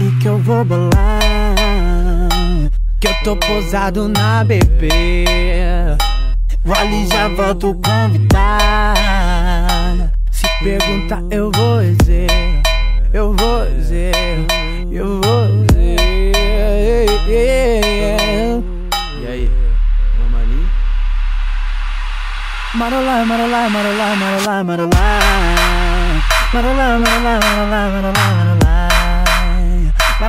E que eu vou bolar. Que eu tô posado na BP. Vale já volto convidar. Se perguntar, eu vou dizer. Eu vou dizer. Eu vou dizer. E aí? Vamos ali? Marolá, marolá, marolá, marolá, marolá. Marolá, marolá, marolá, marolá, marolá.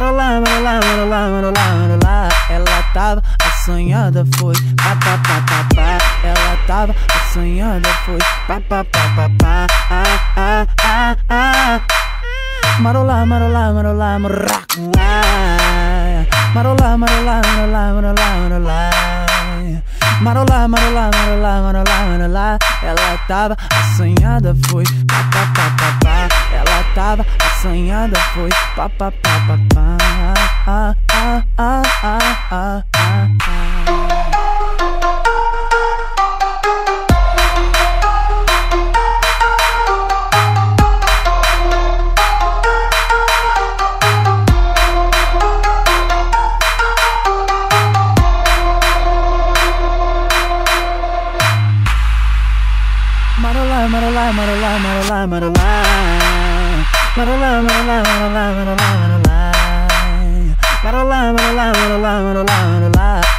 Marolá, marolá, marolá, marolá, marolá. Ela tava assanhada, foi pá, pá, pá, pá, pá. Ela tava assanhada, foi pá, pá, pá, pá, pá. Ah, ah, ah, ah. Marolá, marolá, marolá, maracujá. Marolá, marolá, marolá, marolá, marolá. Marolá, marolá, marolá, marolá, marolá. Ela tava assanhada, foi pá, pá, pá, pá, pá. Tava assanhada, foi pá, pá, pá, pá, pá. Ah, ah, ah, ah.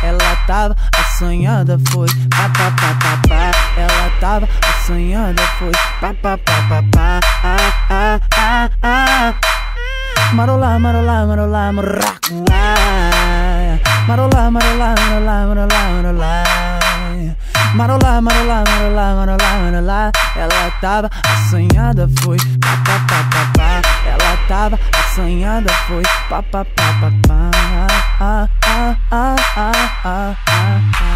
Ela tava assanhada, foi pá, pá, pá, pá, pá. Ela tava assanhada, foi pá, pá, pá, pá, pá. Ah, ah, ah, ah. Marolá, marolá, marolá, maracujá. Marolá, marolá, marolá, marolá, marolá. Marolá, marolá, marolá, marolá, Ela tava assanhada, foi pá, pá, pá, pá, pá. Ela tava assanhada, foi pá, pá, pá, pá, pá. Ah, ah, ah, ah, ah, ah, ah.